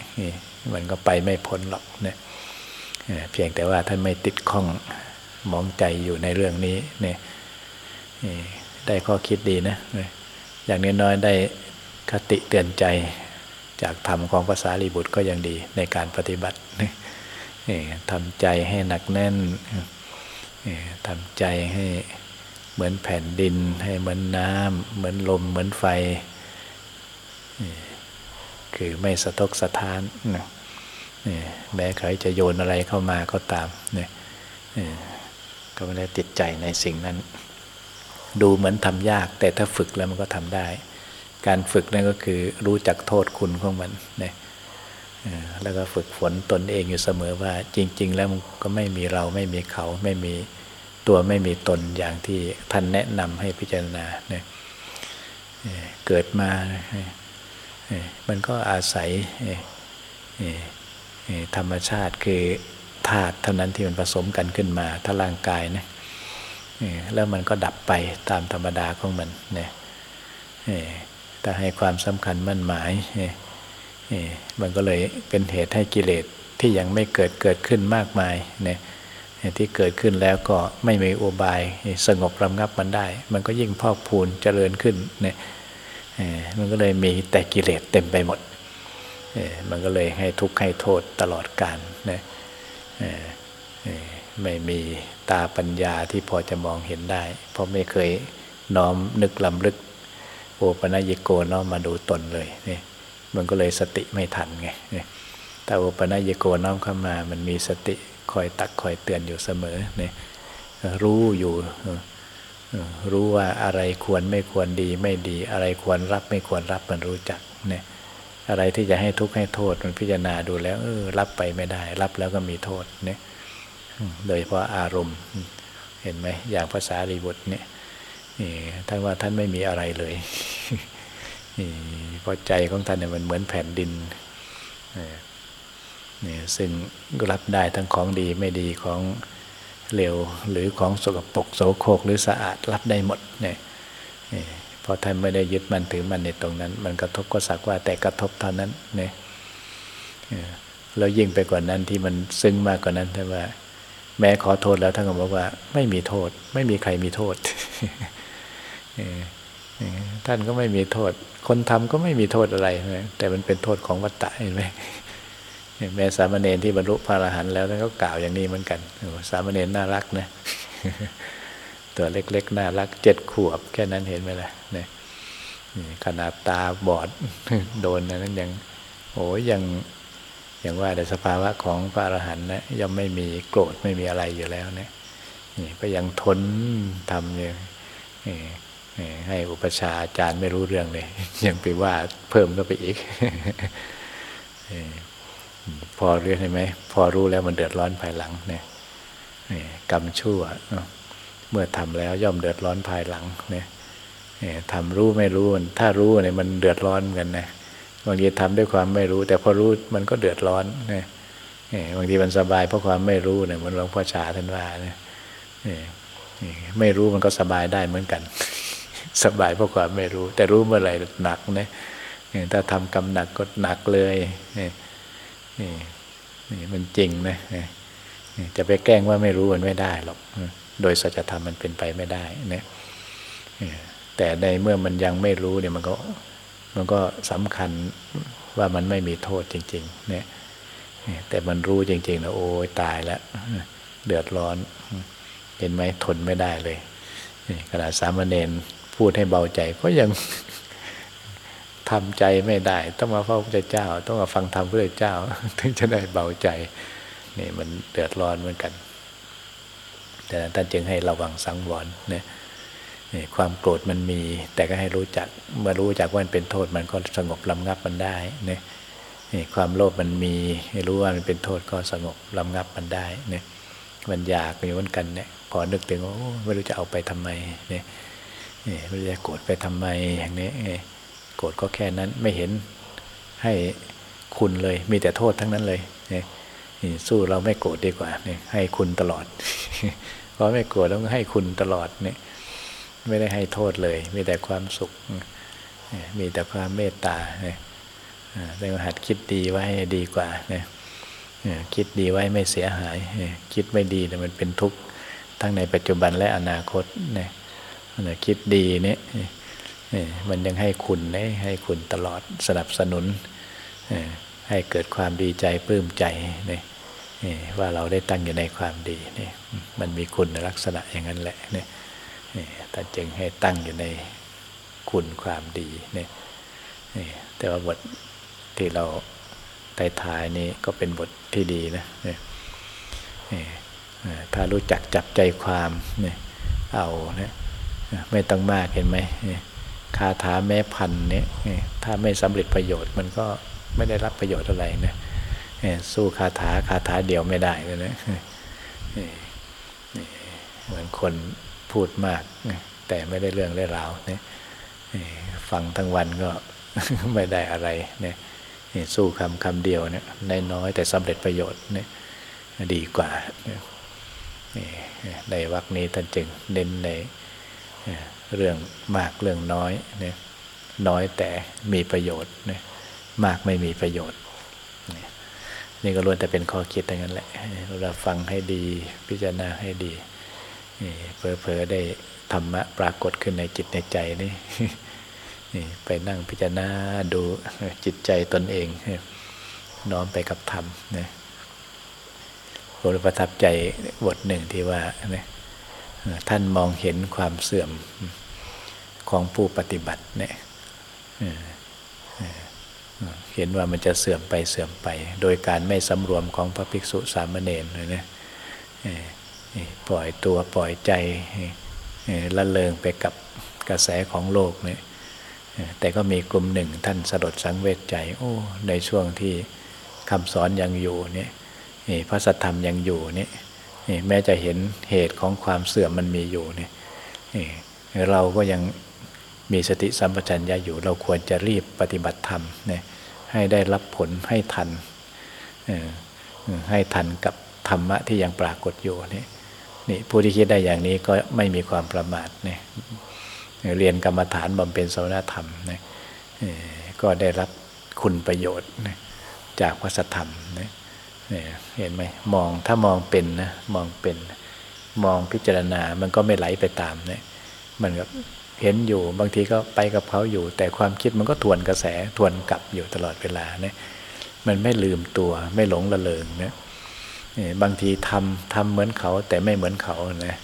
มันก็ไปไม่พ้นหรอกเนี่ยเพียงแต่ว่าท่านไม่ติดข้องมองใจอยู่ในเรื่องนี้เนี่ยได้ข้อคิดดีนะ อย่างน้อยๆได้คติเตือนใจ จากธรรมของภาษาลีบุตรก็ยังดีในการปฏิบัติทำใจให้หนักแน่นทำใจให้เหมือนแผ่นดิน ให้เหมือนน้ำเหมือนลมเหมือนไฟ คือไม่สะทกสะท้านแม้ใครจะโยนอะไรเข้ามาก็ตามก็ไม่ได้ติดใจในสิ่งนั้น ดูเหมือนทำยาก แต่ถ้าฝึกแล้วมันก็ทำได้ การฝึกนั่นก็คือรู้จักโทษคุณของมันนะแล้วก็ฝึกฝนตนเองอยู่เสมอว่าจริง ๆ แล้วมันก็ไม่มีเราไม่มีเขาไม่มีตัวไม่มีตนอย่างที่ท่านแนะนำให้พิจารณาเนี่ยเกิดมา มันก็อาศัยธรรมชาติคือธาตุเท่านั้นที่มันผสมกันขึ้นมาถ้าร่างกายนะแล้วมันก็ดับไปตามธรรมดาของมันเนี่ย ถ้าให้ความสำคัญมั่นหมาย มันก็เลยเป็นเหตุให้กิเลสที่ยังไม่เกิดเกิดขึ้นมากมายเนี่ยที่เกิดขึ้นแล้วก็ไม่มีอุบายสงบรำงับมันได้ มันก็ยิ่งพอกพูนเจริญขึ้นเนี่ยมันก็เลยมีแต่กิเลสเต็มไปหมด มันก็เลยให้ทุกข์ให้โทษตลอดกาลนะไม่มีตาปัญญาที่พอจะมองเห็นได้ เพราะไม่เคยน้อมนึกลำลึก โอปนัญิโกน้อมมาดูตนเลยนี่มันก็เลยสติไม่ทันไงนี่ถ้าโอปนัญญโกน้อมเข้ามา มันมีสติคอยตักคอยเตือนอยู่เสมอเนี่ยรู้อยู่รู้ว่าอะไรควรไม่ควรดีไม่ดี อะไรควรรับไม่ควรรับมันรู้จักเนี่ยอะไรที่จะให้ทุกข์ให้โทษมันพิจารณาดูแล้วเออรับไปไม่ได้ รับแล้วก็มีโทษเนี่ยโดยเพราะอารมณ์ เห็นไหมอย่างภาษารีบุตรเนี่ย ท่านว่าท่านไม่มีอะไรเลยเพราะใจของท่านเนี่ยมันเหมือนแผ่นดินนี่ซึ่งรับได้ทั้งของดีไม่ดีของเร็วหรือของสกปรกโสโครกหรือสะอาดรับได้หมดเนี่ยพอท่านไม่ได้ยึดมันถือมันในตรงนั้น มันกระทบก็สักว่าแต่กระทบเท่านั้นเนี่ยแล้วยิ่งไปกว่านั้นที่มันซึ้งมากกว่านั้นท่านว่า แม้ขอโทษแล้วท่านก็บอกว่า ไม่มีโทษ ไม่มีใครมีโทษ ท่านก็ไม่มีโทษ คนทำก็ไม่มีโทษอะไรแต่มันเป็นโทษของวัตตะเห็นไหมแม่สามเณรที่บรรลุพระอรหันต์แล้วท่านก็กล่าวอย่างนี้เหมือนกันสามเณรน่ารักนะตัวเล็กๆน่ารักเจ็ดขวบ แค่นั้นเห็นไหมล่ะเนี่ยขนาดตาบอดโดนนั้นยังโอ้ยยังอยังว่าแต่สภาวะของพระอรหันต์นะยังไม่มีโกรธไม่มีอะไรอยู่แล้วเนี่ยนี่ก็ยังทนทำอยู่ ให้อุปชาอาจารย์ไม่รู้เรื่องเลย ยังไปว่าเพิ่มก็ไปอีก พอเรู้เห็นไหม พอรู้แล้วมันเดือดร้อนภายหลังเนี่ยกรรมชั่ว เมื่อทำแล้วย่อมเดือดร้อนภายหลังเนี่ยทำรู้ไม่รู้ถ้ารู้เนี่ยมันเดือดร้อนกันนะบางทีทำด้วยความไม่รู้ แต่พอรู้มันก็เดือดร้อนเนี่ยบางทีมันสบายเพราะความไม่รู้เนี่ยมันหลวงพ่อชาท่านว่าเนี่ยไม่รู้มันก็สบายได้เหมือนกัน สบายเพราะความไม่รู้ แต่รู้เมื่อไหร่หนักนะถ้าทำกรรมหนักก็หนักเลยนี่นี่มันจริงนะจะไปแกล้งว่าไม่รู้มันไม่ได้หรอกโดยสัจธรรมมันเป็นไปไม่ได้นะแต่ในเมื่อมันยังไม่รู้เนี่ยมันก็มันก็สำคัญว่ามันไม่มีโทษจริงๆเนี่ยแต่มันรู้จริงๆนะโอ้ยตายแล้วเดือดร้อน เห็นไหมทนไม่ได้เลยขนาดสามเณร พูดให้เบาใจก็ยังทำใจไม่ได้ ต้องมาเฝ้าพระเจ้า ต้องมาฟังธรรมพระเจ้า ถึงจะได้เบาใจนี่มันเดือดร้อนเหมือนกัน แต่ท่านจึงให้ระวังสังวรเนี่ยความโกรธมันมี แต่ก็ให้รู้จัก เมื่อรู้จักว่ามันเป็นโทษมันก็สงบลำงับมันได้เนี่ยความโลภมันมี ให้รู้ว่ามันเป็นโทษก็สงบลำงับมันได้เนี่ยมันอยากเหมีวันกันเนี่ยพอนึกถึงโอ้ไม่รู้จะเอาไปทำไมเนี่ย ไม่รู้จะโกรธไปทำไมอย่างนี้โกรธก็แค่นั้นไม่เห็นให้คุณเลย มีแต่โทษทั้งนั้นเลยนี่สู้เราไม่โกรธดีกว่านี่ให้คุณตลอดเพราะไม่โกรธแล้วก็ให้คุณตลอดเนี่ยไม่ได้ให้โทษเลย มีแต่ความสุข มีแต่ความเมตตาเนี่ยได้หัดคิดดีไว้ดีกว่าเนี่ยคิดดีไว้ไม่เสียหาย คิดไม่ดีแต่มันเป็นทุกข์ทั้งในปัจจุบันและอนาคตเนี่ย คิดดีเนี่ยมันยังให้คุณให้คุณตลอดสนับสนุนให้เกิดความดีใจปลื้มใจนี่ว่าเราได้ตั้งอยู่ในความดีนี่มันมีคุณลักษณะอย่างนั้นแหละนี่แต่จึงให้ตั้งอยู่ในคุณความดีนี่แต่ว่าบทที่เราท้ายนี้ก็เป็นบทที่ดีนะถ้ารู้จักจับใจความนี่เอาเนี่ย ไม่ต้องมากเห็นไหมคาถาแม้พันเนี่ยถ้าไม่สำเร็จประโยชน์มันก็ไม่ได้รับประโยชน์อะไรนะสู้คาถาคาถาเดียวไม่ได้เลยนะเหมือนคนพูดมาก แต่ไม่ได้เรื่องได้ราวเนี่ยฟังทั้งวันก็ไม่ได้อะไรเนี่ยสู้คำคำเดียวเนี่ยน้อยแต่สำเร็จประโยชน์เนี่ยดีกว่าในวรรคนี้ท่านจึงเน้นใน เรื่องมากเรื่องน้อยเนี่ยน้อยแต่มีประโยชน์เนี่ยมากไม่มีประโยชน์นี่ก็ล้วนแต่เป็นข้อคิดอย่างนั้นแหละเราฟังให้ดีพิจารณาให้ดีเพอเพอได้ธรรมะปรากฏขึ้นในจิตในใจนี่นี่ไปนั่งพิจารณาดูจิตใจตนเอง น้อมไปกับธรรมนะผมประทับใจบทหนึ่งที่ว่านี่ ท่านมองเห็นความเสื่อมของผู้ปฏิบัติเนี่ยเห็นว่ามันจะเสื่อมไปเสื่อมไป โดยการไม่สำรวมของพระภิกษุสามเณรเลยนะปล่อยตัวปล่อยใจละเลงไปกับกระแสของโลกเนี่ยแต่ก็มีกลุ่มหนึ่งท่านสลดสังเวชใจ โอ้ ในช่วงที่คำสอนยังอยู่เนี่ยพระสัทธรรมยังอยู่เนี่ย แม้จะเห็นเหตุของความเสื่อมมันมีอยู่เนี่ยเราก็ยังมีสติสัมปชัญญะอยู่ เราควรจะรีบปฏิบัติธรรมเนี่ยให้ได้รับผลให้ทันให้ทันกับธรรมะที่ยังปรากฏอยู่นี่นี่ผู้ที่คิดได้อย่างนี้ก็ไม่มีความประมาทเนี่ยเรียนกรรมฐานบำเพ็ญสมณธรรมเนี่ยก็ได้รับคุณประโยชน์จากพระธรรมเนี่ย เห็นไหมมองถ้ามองเป็นนะมองเป็น มองพิจารณามันก็ไม่ไหลไปตามเนี่ยมันก็เห็นอยู่บางทีก็ไปกับเขาอยู่ แต่ความคิดมันก็ทวนกระแสทวนกลับอยู่ตลอดเวลาเนี่ยมันไม่ลืมตัวไม่หลงละเลงเนี่ยบางทีทำทำเหมือนเขาแต่ไม่เหมือนเขานะ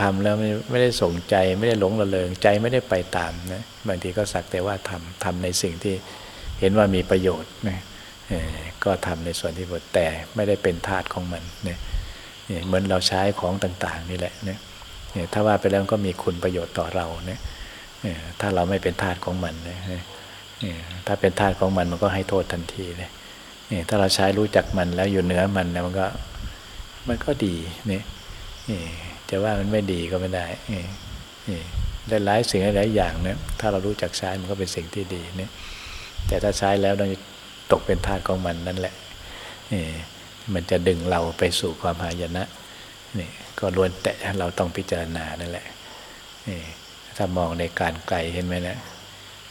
ทำแล้วไม่ไม่ได้ส่งใจไม่ได้หลงละเลงใจไม่ได้ไปตามนะบางทีก็สักแต่ว่าทำทำในสิ่งที่เห็นว่ามีประโยชน์นะ ก็ทำในส่วนที่บทแต่ไม่ได้เป็นธาตุของมันเนี่ยเหมือนเราใช้ของต่าง ๆ นี่แหละเนี่ยถ้าว่าไปแล้วก็มีคุณประโยชน์ต่อเราเนี่ยถ้าเราไม่เป็นธาตุของมันเนี่ยถ้าเป็นธาตุของมันมันก็ให้โทษทันทีเลยถ้าเราใช้รู้จักมันแล้วอยู่เหนือมันเนะมันก็มันก็ดีเนี่ยจะว่ามันไม่ดีก็ไม่ได้ได้หลายสิ่งหลายอย่างเนี่ยถ้าเรารู้จักใช้มันก็เป็นสิ่งที่ดีเนี่ยแต่ถ้าใช้แล้วเรา ตกเป็นทาสของมันนั่นแหละมันจะดึงเราไปสู่ความหายนะนี่ก็ล้วนแต่เราต้องพิจารณานั่นแหละนี่ถ้ามองในการไกลเห็นไหมนะ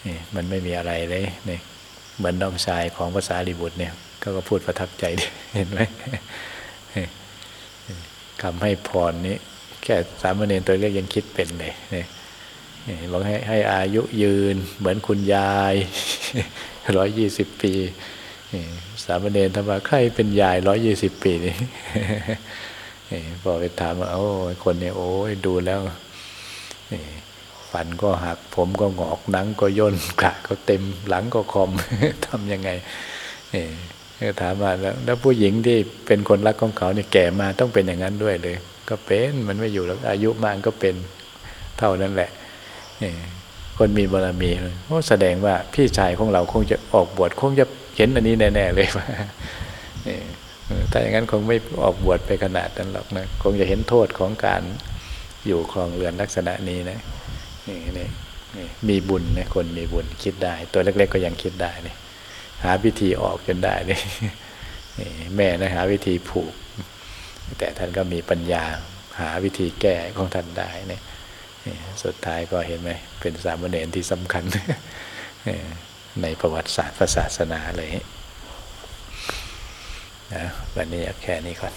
นี่มันไม่มีอะไรเลยนี่เหมือนน้องชายของภาษาลิบุตรเนี่ยก็ก็พูดประทับใจเห็นไหมคำให้พรนี้แค่สามเณรตัวเล็กยังคิดเป็นเลยนี่บอกให้ให้อายุยืนเหมือนคุณยาย ร้อยยี่สิบปีสามเณรธรรมะใครเป็นยายร้อยยี่สิบปีนี่พอไปถามว่าโอ้คนนี้โอ้ยดูแล้วฟันก็หัก ผมก็งอกหนังก็ย่นกระก็เต็มหลังก็คอมทำยังไงถามว่าแล้วแล้วผู้หญิงที่เป็นคนรักของเขาเนี่ยแก่มาต้องเป็นอย่างนั้นด้วยเลย ก็เป็นมันไม่อยู่แล้วอายุมากก็เป็นเท่านั้นแหละ คนมีบารมีโอ้แสดงว่าพี่ชายของเราคงจะออกบวชคงจะเห็นอันนี้แน่ๆเลยว่าถ้าอย่างนั้นคงไม่ออกบวชไปขนาดนั้นหรอกนะคงจะเห็นโทษของการอยู่ครองเรือนลักษณะนี้นะนี่นี่มีบุญนะคนมีบุญคิดได้ ตัวเล็ก ๆ ก็ยังคิดได้เลยหาวิธีออกจนได้เลยแม่นะหาวิธีผูก แต่ท่านก็มีปัญญาหาวิธีแก้ของท่านได้เนี่ย สุดท้ายก็เห็นไหมเป็นสามเณรที่สำคัญในประวัติศาสตร์ศาสนาเลยนะวันนี้แค่นี้ก่อน